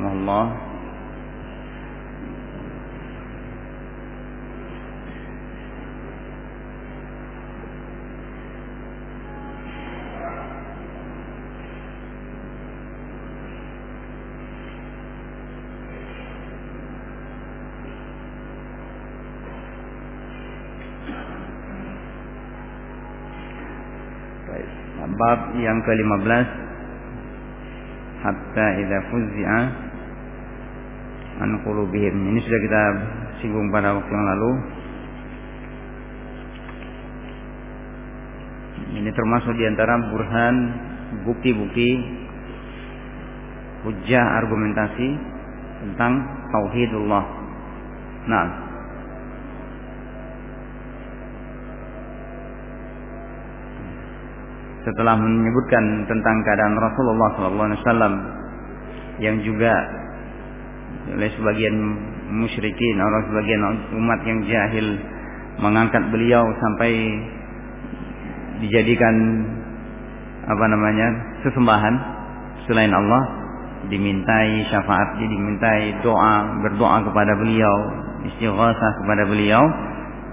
rahimahullah bab yang ke-15 hatta idza fuzzi'a an qulubihim. Ini sudah kita singgung pada waktu yang lalu. Ini termasuk di antara burhan bukti-bukti hujah argumentasi tentang tauhidullah. Nah, setelah menyebutkan tentang keadaan Rasulullah SAW yang juga oleh sebagian musyrikin atau sebagian umat yang jahil mengangkat beliau sampai dijadikan apa namanya sesembahan selain Allah dimintai syafaat dimintai doa berdoa kepada beliau istighosah kepada beliau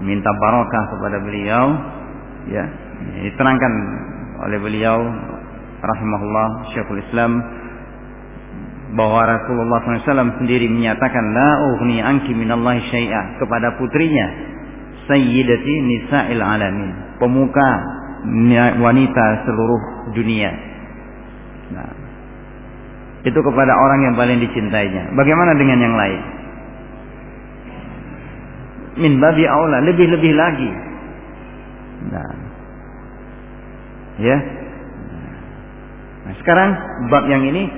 minta barakah kepada beliau ya diterangkan oleh beliau rahimahullah Syekhul Islam bahwa Rasulullah SAW sendiri menyatakan la ughni anki minallahi syai'a kepada putrinya sayyidati nisa'il alamin pemuka wanita seluruh dunia. Nah, itu kepada orang yang paling dicintainya. Bagaimana dengan yang lain? Min babi aula lebih-lebih lagi. Nah Ya. Nah, sekarang bab yang ini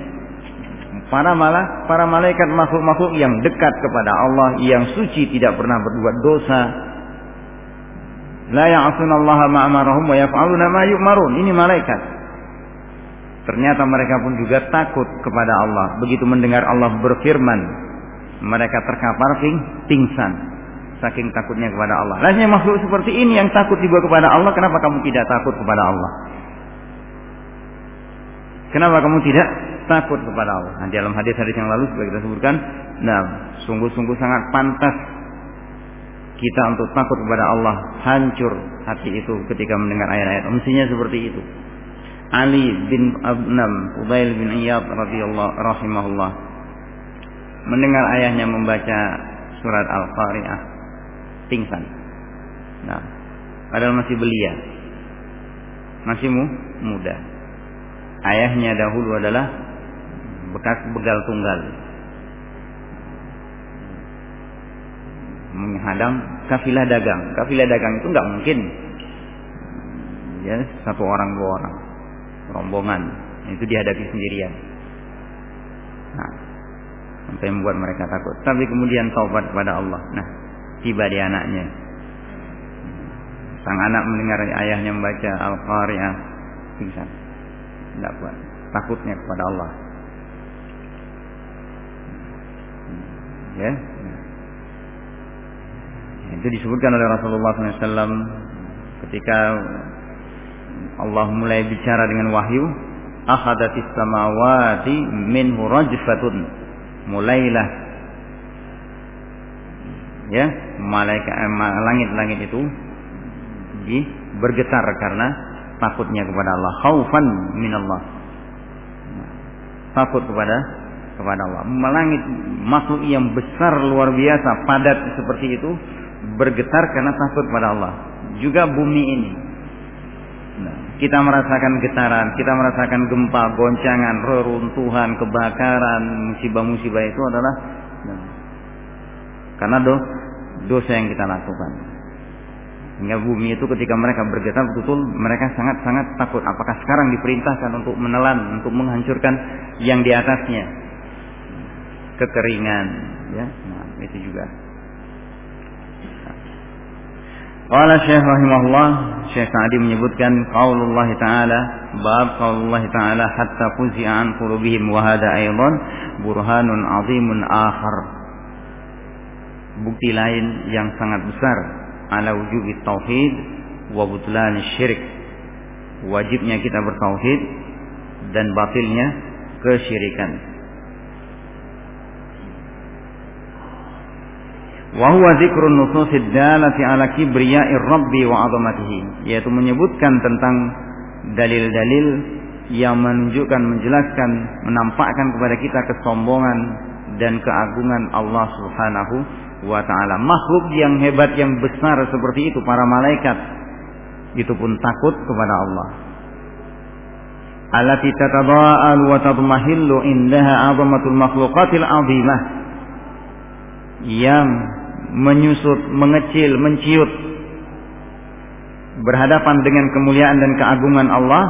para malah para malaikat makhluk-makhluk yang dekat kepada Allah yang suci tidak pernah berbuat dosa. La ya'sunallaha ma amarahum wa yaf'aluna ma yu'marun. Ini malaikat. Ternyata mereka pun juga takut kepada Allah. Begitu mendengar Allah berfirman mereka terkapar ping, pingsan. Saking takutnya kepada Allah. Rasanya makhluk seperti ini yang takut juga kepada Allah, kenapa kamu tidak takut kepada Allah? Kenapa kamu tidak takut kepada Allah? Nah, dalam hadis-hadis yang lalu sudah kita sebutkan, nah, sungguh-sungguh sangat pantas kita untuk takut kepada Allah, hancur hati itu ketika mendengar ayat-ayat. Mestinya seperti itu. Ali bin Abnam, Ubail bin Iyad radhiyallahu rahimahullah mendengar ayahnya membaca surat Al-Qari'ah pingsan. Nah, padahal masih belia. Masih mu, muda. Ayahnya dahulu adalah bekas begal tunggal. Menghadang kafilah dagang. Kafilah dagang itu nggak mungkin ya satu orang dua orang rombongan itu dihadapi sendirian. Nah, sampai membuat mereka takut. Tapi kemudian taubat kepada Allah. Nah, tiba di anaknya. Sang anak mendengar ayahnya membaca Al-Qari'ah pingsan tidak kuat takutnya kepada Allah. Ya. Itu disebutkan oleh Rasulullah SAW ketika Allah mulai bicara dengan wahyu akhadatis samawati minhu rajfatun. Mulailah. Ya malaikat eh, langit-langit itu bergetar karena takutnya kepada Allah, khaufan minallah. Takut kepada kepada Allah. Melangit makhluk yang besar luar biasa, padat seperti itu bergetar karena takut kepada Allah. Juga bumi ini. Nah, kita merasakan getaran, kita merasakan gempa, goncangan, reruntuhan, kebakaran, musibah-musibah itu adalah nah, karena do, dosa yang kita lakukan. Hingga bumi itu ketika mereka bergetar betul mereka sangat-sangat takut. Apakah sekarang diperintahkan untuk menelan, untuk menghancurkan yang di atasnya? Kekeringan, ya. Nah, itu juga. Qala Syekh rahimahullah, Syekh Sa'di menyebutkan qaulullah taala, bab qaulullah taala hatta fuzi'a an qulubihim wa hada aidan burhanun azimun akhar. Bukti lain yang sangat besar ala wujubi tauhid wa butlan syirik. Wajibnya kita bertauhid dan batilnya kesyirikan. Wa huwa dzikrun nususid dalati ala kibriya'ir rabbi wa 'azamatihi, yaitu menyebutkan tentang dalil-dalil yang menunjukkan, menjelaskan, menampakkan kepada kita kesombongan dan keagungan Allah Subhanahu wa taala makhluk yang hebat yang besar seperti itu para malaikat itu pun takut kepada Allah allati tatada'al wa tadmahillu indaha 'azamatul makhluqatil 'azimah yang menyusut, mengecil, menciut berhadapan dengan kemuliaan dan keagungan Allah,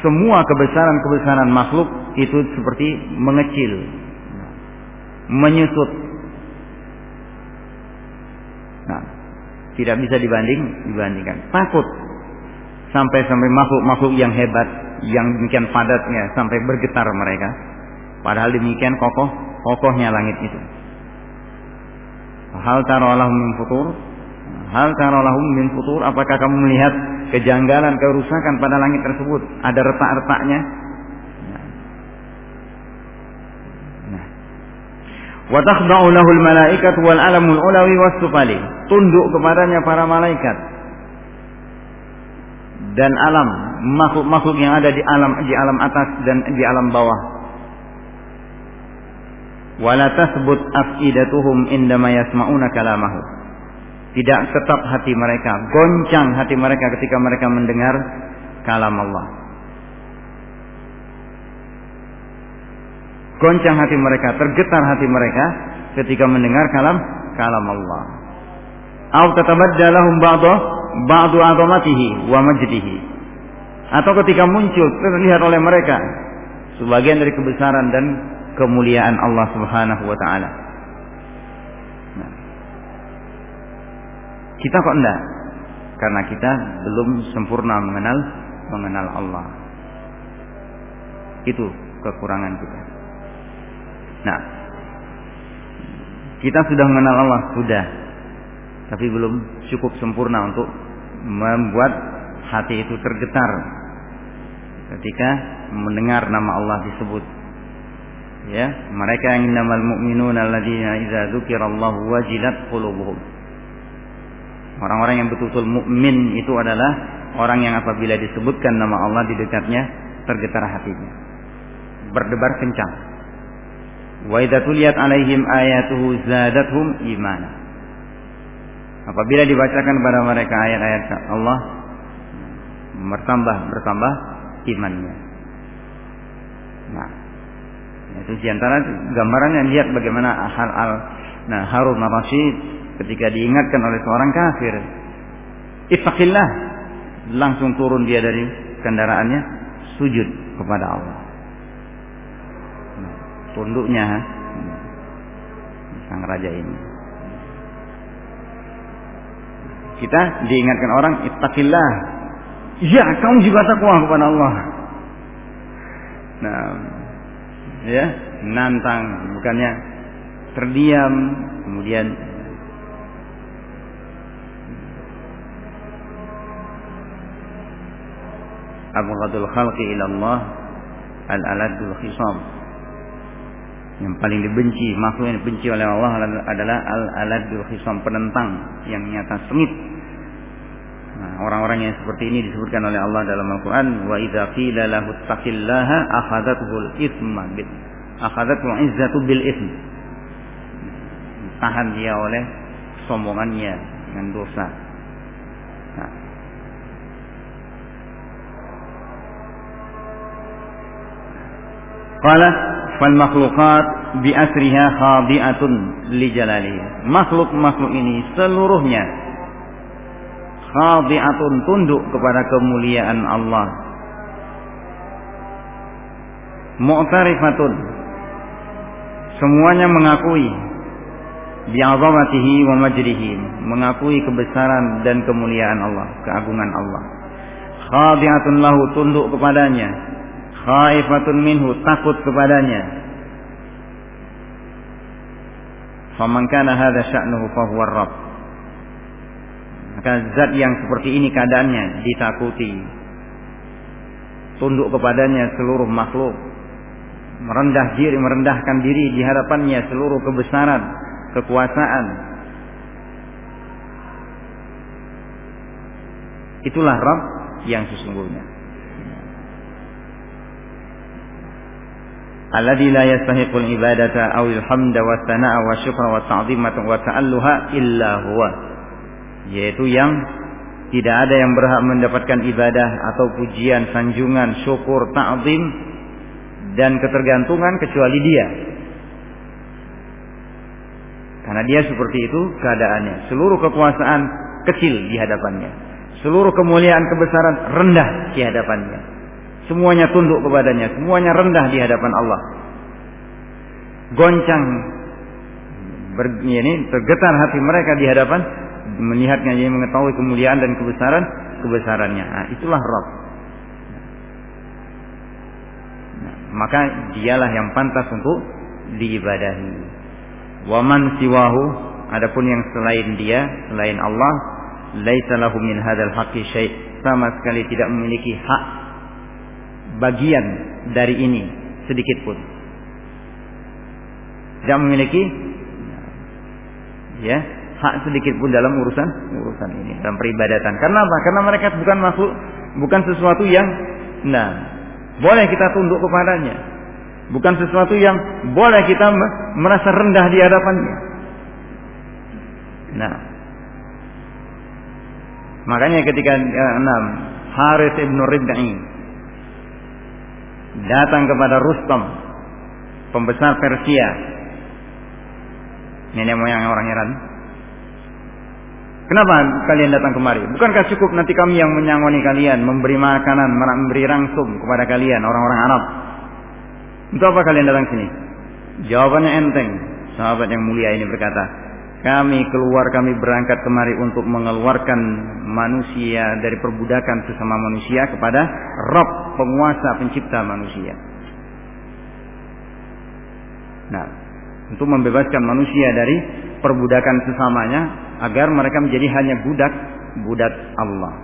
semua kebesaran-kebesaran makhluk itu seperti mengecil, menyusut. Nah, tidak bisa dibanding dibandingkan. Takut sampai-sampai makhluk-makhluk yang hebat, yang demikian padatnya sampai bergetar mereka. Padahal demikian kokoh, kokohnya langit itu. Hal taralahum min futur? Hal taralahum min futur? Apakah kamu melihat kejanggalan, kerusakan pada langit tersebut? Ada retak-retaknya? Nah. Wa takhda'u lahul malaikat wal alamul ulawi was sufali. Tunduk kepadanya para malaikat dan alam makhluk-makhluk yang ada di alam di alam atas dan di alam bawah wala tasbut afidatuhum indama yasma'una kalamahu. Tidak tetap hati mereka, goncang hati mereka ketika mereka mendengar kalam Allah. Goncang hati mereka, tergetar hati mereka ketika mendengar kalam kalam Allah. Au tatabaddalahum ba'du ba'du 'azamatihi wa majdihi. Atau ketika muncul terlihat oleh mereka sebagian dari kebesaran dan kemuliaan Allah Subhanahu wa taala. Nah. Kita kok enggak? Karena kita belum sempurna mengenal mengenal Allah. Itu kekurangan kita. Nah, kita sudah mengenal Allah sudah, tapi belum cukup sempurna untuk membuat hati itu tergetar ketika mendengar nama Allah disebut. Ya mereka yang innamal mu'minuna alladzina idza dzukirallahu wajilat qulubuhum. Orang-orang yang betul-betul mukmin itu adalah orang yang apabila disebutkan nama Allah di dekatnya tergetar hatinya. Berdebar kencang. Wa idza tuliyat alaihim ayatuhu zadatuhum imana apabila dibacakan kepada mereka ayat-ayat Allah bertambah bertambah imannya. Nah itu di antara gambarannya lihat bagaimana hal al nah Harun Rasid ketika diingatkan oleh seorang kafir Ittaqillah langsung turun dia dari kendaraannya sujud kepada Allah. Nah, tunduknya sang raja ini kita diingatkan orang ittaqillah. Ya kamu juga takwa kepada Allah. Nah ya nantang bukannya terdiam kemudian abghadul khalqi ila Allah al-aladul khisam yang paling dibenci makhluk yang dibenci oleh Allah adalah al-aladul khisam penentang yang nyata sengit Nah, orang-orang yang seperti ini disebutkan oleh Allah dalam Al-Quran. Wa idza qila lahu taqillaha akhadathul ithma bil akhadathul izzatu bil ithm. Tahan dia oleh sombongannya dengan dosa. Nah. Qala fal makhluqat bi asriha khadi'atun li jalalihi. Makhluk-makhluk ini seluruhnya khadi'atun tunduk kepada kemuliaan Allah. Mu'tarifatun. Semuanya mengakui bi'azamatihi wa majrihi. Mengakui kebesaran dan kemuliaan Allah keagungan Allah. Khadi'atun lahu tunduk kepadanya khaifatun minhu takut kepadanya. Faman kana hadza sya'nuhu fa huwa rabb. Maka zat yang seperti ini keadaannya ditakuti. Tunduk kepadanya seluruh makhluk. Merendah diri merendahkan diri di hadapannya seluruh kebesaran kekuasaan. Itulah Rabb yang sesungguhnya. Alladhi la yastahiqul ibadata awil hamda wa sana'a wa syukra wa ta'zimata wa ta'alluha illa huwa. Yaitu yang tidak ada yang berhak mendapatkan ibadah atau pujian, sanjungan, syukur, ta'zim dan ketergantungan kecuali dia. Karena dia seperti itu keadaannya. Seluruh kekuasaan kecil di hadapannya. Seluruh kemuliaan kebesaran rendah di hadapannya. Semuanya tunduk kepadanya, semuanya rendah di hadapan Allah. Goncang ber, ini tergetar hati mereka di hadapan melihatnya yang mengetahui kemuliaan dan kebesaran kebesarannya. Nah, itulah Rabb. Nah, maka dialah yang pantas untuk diibadahi. Waman siwahu adapun yang selain dia, selain Allah, laisa lahu min hadzal haqqi syai' sama sekali tidak memiliki hak bagian dari ini sedikit pun. Tidak memiliki ya, hak sedikit pun dalam urusan urusan ini dalam peribadatan. Karena apa? Karena mereka bukan masuk bukan sesuatu yang nah boleh kita tunduk kepadanya. Bukan sesuatu yang boleh kita merasa rendah di hadapannya. Nah, makanya ketika enam Harith ibn Rib'i datang kepada Rustam, pembesar Persia, nenek moyang orang Iran, Kenapa kalian datang kemari? Bukankah cukup nanti kami yang menyangoni kalian, memberi makanan, memberi rangsum kepada kalian orang-orang Arab? Untuk apa kalian datang sini? Jawabannya enteng. Sahabat yang mulia ini berkata, kami keluar, kami berangkat kemari untuk mengeluarkan manusia dari perbudakan sesama manusia kepada Rob, penguasa, pencipta manusia. Nah, untuk membebaskan manusia dari perbudakan sesamanya agar mereka menjadi hanya budak budak Allah.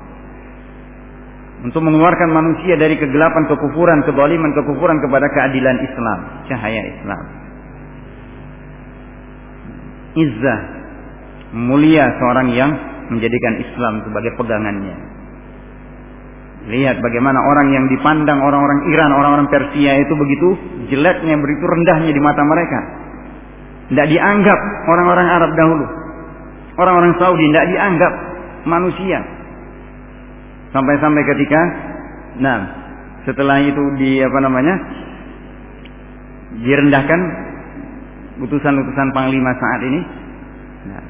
Untuk mengeluarkan manusia dari kegelapan, kekufuran, kezaliman, kekufuran kepada keadilan Islam, cahaya Islam. Izzah mulia seorang yang menjadikan Islam sebagai pegangannya. Lihat bagaimana orang yang dipandang orang-orang Iran, orang-orang Persia itu begitu jeleknya, begitu rendahnya di mata mereka. Tidak dianggap orang-orang Arab dahulu. Orang-orang Saudi tidak dianggap manusia. Sampai-sampai ketika, nah, setelah itu di apa namanya, direndahkan utusan-utusan panglima saat ini. Nah,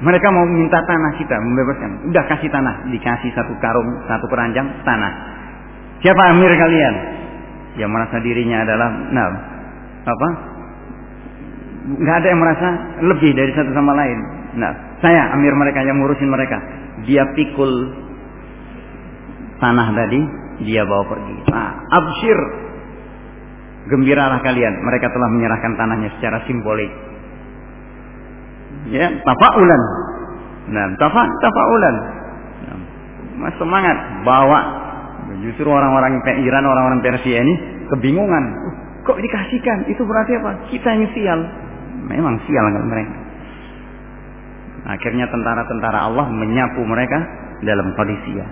mereka mau minta tanah kita, membebaskan. Udah kasih tanah, dikasih satu karung, satu keranjang tanah. Siapa amir kalian? Yang merasa dirinya adalah, nah, apa? nggak ada yang merasa lebih dari satu sama lain. Nah, saya amir mereka yang ngurusin mereka. Dia pikul tanah tadi, dia bawa pergi. Nah, absyir. Gembiralah kalian, mereka telah menyerahkan tanahnya secara simbolik. Ya, tafaulan. Nah, tafa tafaulan. Nah, semangat bawa justru orang-orang Iran, orang-orang Persia ini kebingungan. Kok dikasihkan? Itu berarti apa? Kita yang sial. Memang sial kan mereka. Akhirnya tentara-tentara Allah menyapu mereka dalam Qadisiyah.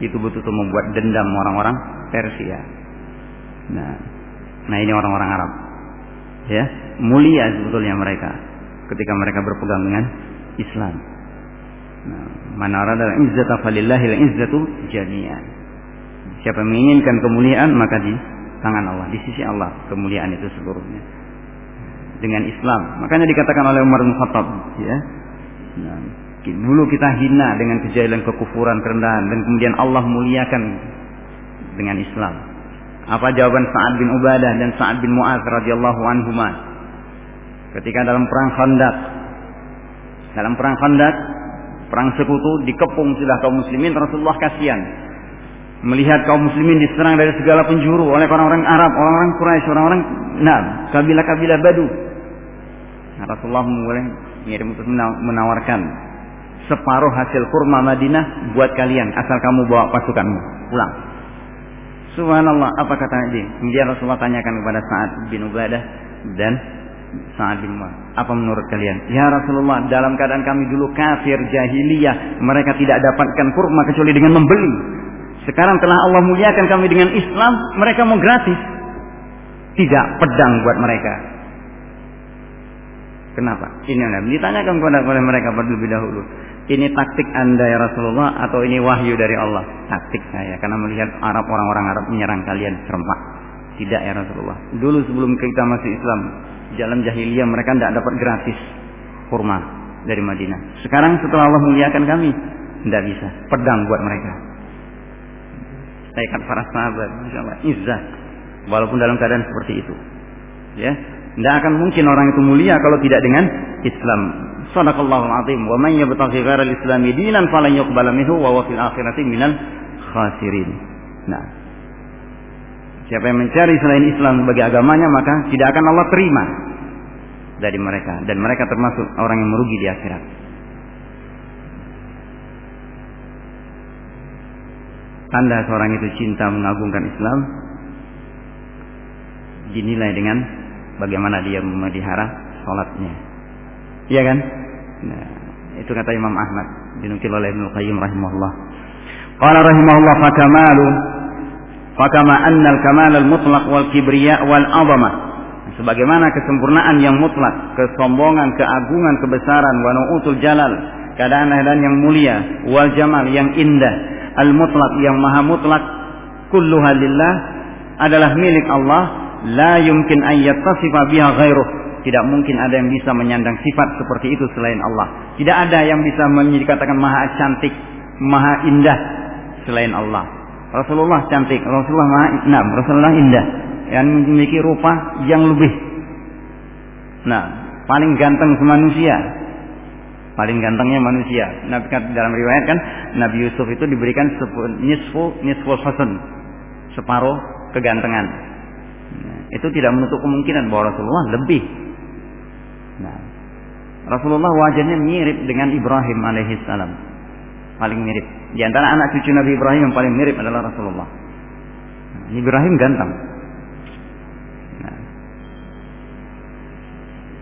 Itu betul-betul membuat dendam orang-orang Persia. Nah, nah ini orang-orang Arab. Ya, mulia sebetulnya mereka ketika mereka berpegang dengan Islam. Nah, mana arada izzata falillahil izzatu jami'an. Siapa menginginkan kemuliaan maka di tangan Allah, di sisi Allah kemuliaan itu seluruhnya dengan Islam. Makanya dikatakan oleh Umar bin Khattab, ya. Nah, dulu kita hina dengan kejahilan, kekufuran, kerendahan dan kemudian Allah muliakan dengan Islam. Apa jawaban Sa'ad bin Ubadah dan Sa'ad bin Mu'adz radhiyallahu anhuma ketika dalam perang Khandaq. Dalam perang Khandaq, perang sekutu dikepung sudah kaum muslimin, Rasulullah kasihan melihat kaum muslimin diserang dari segala penjuru oleh orang-orang Arab, orang-orang Quraisy, orang-orang nah, kabilah-kabilah Badu. Nah, Rasulullah mulai mengirim untuk menawarkan separuh hasil kurma Madinah buat kalian asal kamu bawa pasukanmu pulang. Subhanallah, apa kata dia? Kemudian Rasulullah tanyakan kepada Sa'ad bin Ubadah dan Sa'ad bin. Apa menurut kalian? Ya Rasulullah, dalam keadaan kami dulu kafir, jahiliyah, mereka tidak dapatkan kurma kecuali dengan membeli. Sekarang telah Allah muliakan kami dengan Islam, mereka mau gratis. Tidak pedang buat mereka. Kenapa? Ini anda ditanyakan kepada mereka terlebih dahulu. Ini taktik anda ya Rasulullah atau ini wahyu dari Allah? Taktik saya karena melihat Arab orang-orang Arab menyerang kalian serempak. Tidak ya Rasulullah. Dulu sebelum kita masuk Islam, jalan jahiliyah mereka tidak dapat gratis kurma dari Madinah. Sekarang setelah Allah muliakan kami, tidak bisa. Pedang buat mereka. Saya kata para sahabat, insyaallah izzah. Walaupun dalam keadaan seperti itu. Ya, tidak akan mungkin orang itu mulia kalau tidak dengan Islam. Sadaqallahu azim. Wa man yabtaghi ghairal islami dinan falan yuqbala minhu wa huwa fil akhirati minal khasirin. Nah, Siapa yang mencari selain Islam sebagai agamanya maka tidak akan Allah terima dari mereka dan mereka termasuk orang yang merugi di akhirat. Tanda seorang itu cinta mengagungkan Islam dinilai dengan bagaimana dia memelihara sholatnya. Iya kan? Nah, itu kata Imam Ahmad dinukil oleh Ibnu Qayyim rahimahullah. Qala rahimahullah fakamalu Fakama annal kamal al mutlaq wal kibriya wal azamah. Sebagaimana kesempurnaan yang mutlak, kesombongan, keagungan, kebesaran, wa nu'utul jalal, keadaan-keadaan yang mulia, wal jamal yang indah, al mutlak yang maha mutlak, kulluha lillah adalah milik Allah, la yumkin an yattasifa biha ghairuh. Tidak mungkin ada yang bisa menyandang sifat seperti itu selain Allah. Tidak ada yang bisa dikatakan maha cantik, maha indah selain Allah. Rasulullah cantik, Rasulullah nah, Rasulullah indah, yang memiliki rupa yang lebih. Nah, paling ganteng semanusia, paling gantengnya manusia. Nabi kan dalam riwayat kan Nabi Yusuf itu diberikan nisfu nisfu hasan, separuh kegantengan. Itu tidak menutup kemungkinan bahwa Rasulullah lebih. Nah, Rasulullah wajahnya mirip dengan Ibrahim alaihissalam, paling mirip. Di antara anak cucu Nabi Ibrahim yang paling mirip adalah Rasulullah. Nah, Ibrahim ganteng. Nah.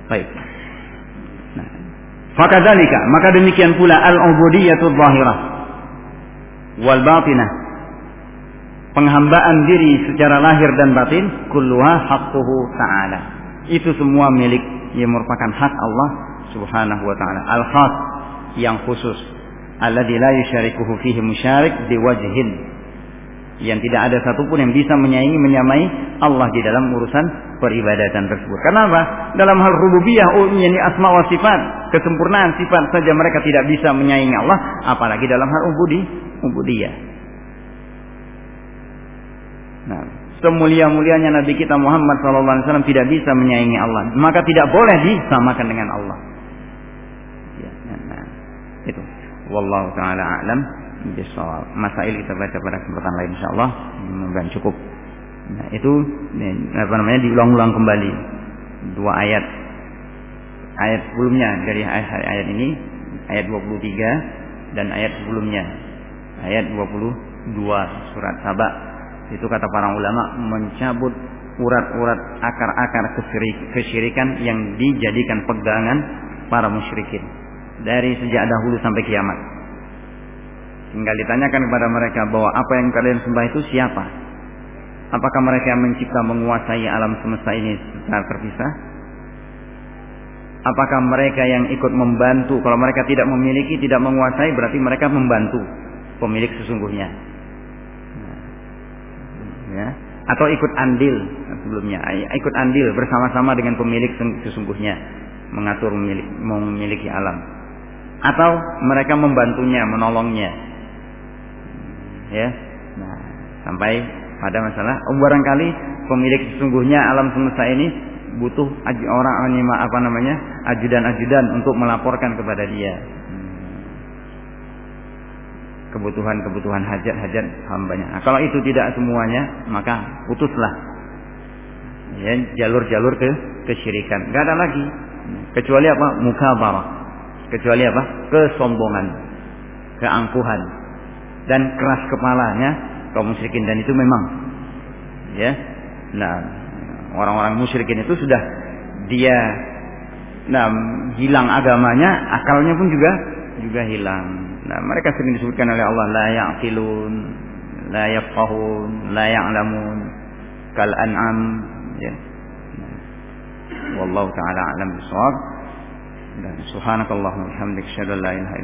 Baik. Nah. Fakadhalika, maka demikian pula al-ubudiyatul zahirah wal batinah. Penghambaan diri secara lahir dan batin kulluha haqquhu ta'ala. Itu semua milik yang merupakan hak Allah Subhanahu wa taala. Al-khas yang khusus alladzi la yusyarikuhu fihi musyarik biwajhin yang tidak ada satupun yang bisa menyaingi menyamai Allah di dalam urusan peribadatan tersebut. Kenapa? Dalam hal rububiyah, oh ini asma wa sifat, kesempurnaan sifat saja mereka tidak bisa menyaingi Allah, apalagi dalam hal ubudi, ubudiyah. Nah, semulia-mulianya Nabi kita Muhammad SAW tidak bisa menyaingi Allah, maka tidak boleh disamakan dengan Allah. Ya, nah, nah, itu. Wallahu taala a'lam bisawab. Masail kita baca pada kesempatan lain insyaallah. Mudah cukup. Nah, itu apa namanya diulang-ulang kembali dua ayat ayat sebelumnya dari ayat, ayat ini ayat 23 dan ayat sebelumnya ayat 22 surat Sabah itu kata para ulama mencabut urat-urat akar-akar kesyirikan yang dijadikan pegangan para musyrikin dari sejak dahulu sampai kiamat. Tinggal ditanyakan kepada mereka bahwa apa yang kalian sembah itu siapa? Apakah mereka yang mencipta menguasai alam semesta ini secara terpisah? Apakah mereka yang ikut membantu? Kalau mereka tidak memiliki, tidak menguasai, berarti mereka membantu pemilik sesungguhnya. Ya. Atau ikut andil sebelumnya, ikut andil bersama-sama dengan pemilik sesungguhnya mengatur memiliki alam atau mereka membantunya, menolongnya. Ya. Nah, sampai pada masalah oh, barangkali pemilik sesungguhnya alam semesta ini butuh orang apa namanya ajudan-ajudan untuk melaporkan kepada dia. Kebutuhan-kebutuhan hajat-hajat hambanya. Nah, kalau itu tidak semuanya, maka putuslah ya jalur-jalur ke kesyirikan. Gak ada lagi kecuali apa? Mukabarah kecuali apa? Kesombongan, keangkuhan dan keras kepalanya kaum musyrikin dan itu memang ya. Nah, orang-orang musyrikin itu sudah dia nah, hilang agamanya, akalnya pun juga juga hilang. Nah, mereka sering disebutkan oleh Allah la ya'qilun, la yafqahun, la ya'lamun, kal an'am ya. Wallahu taala alam bisawab. Dan subhanakallahumma wa bihamdika asyhadu